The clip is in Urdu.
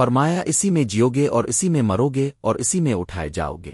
فرمایا، اسی میں جیو گے اور اسی میں مرو گے اور اسی میں اٹھائے جاؤ گے